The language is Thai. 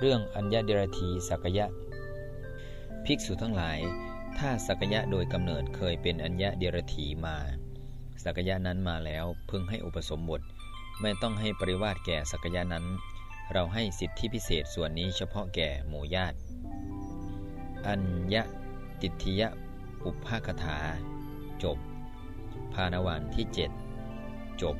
เรื่องอัญญเดรธีสักยะ ภิกษุทั้งหลาย ถ้าสักยะโดยกำเนิดเคยเป็นอัญญเดรธีมา สักยะนั้นมาแล้วพึงให้อุปสมบท ไม่ต้องให้ปริวาสแก่สักยะนั้น เราให้สิทธิพิเศษส่วนนี้เฉพาะแก่หมู่ญาติ อัญญติทิยอุพภาคถา จบ ภานวันที่ 7 จบ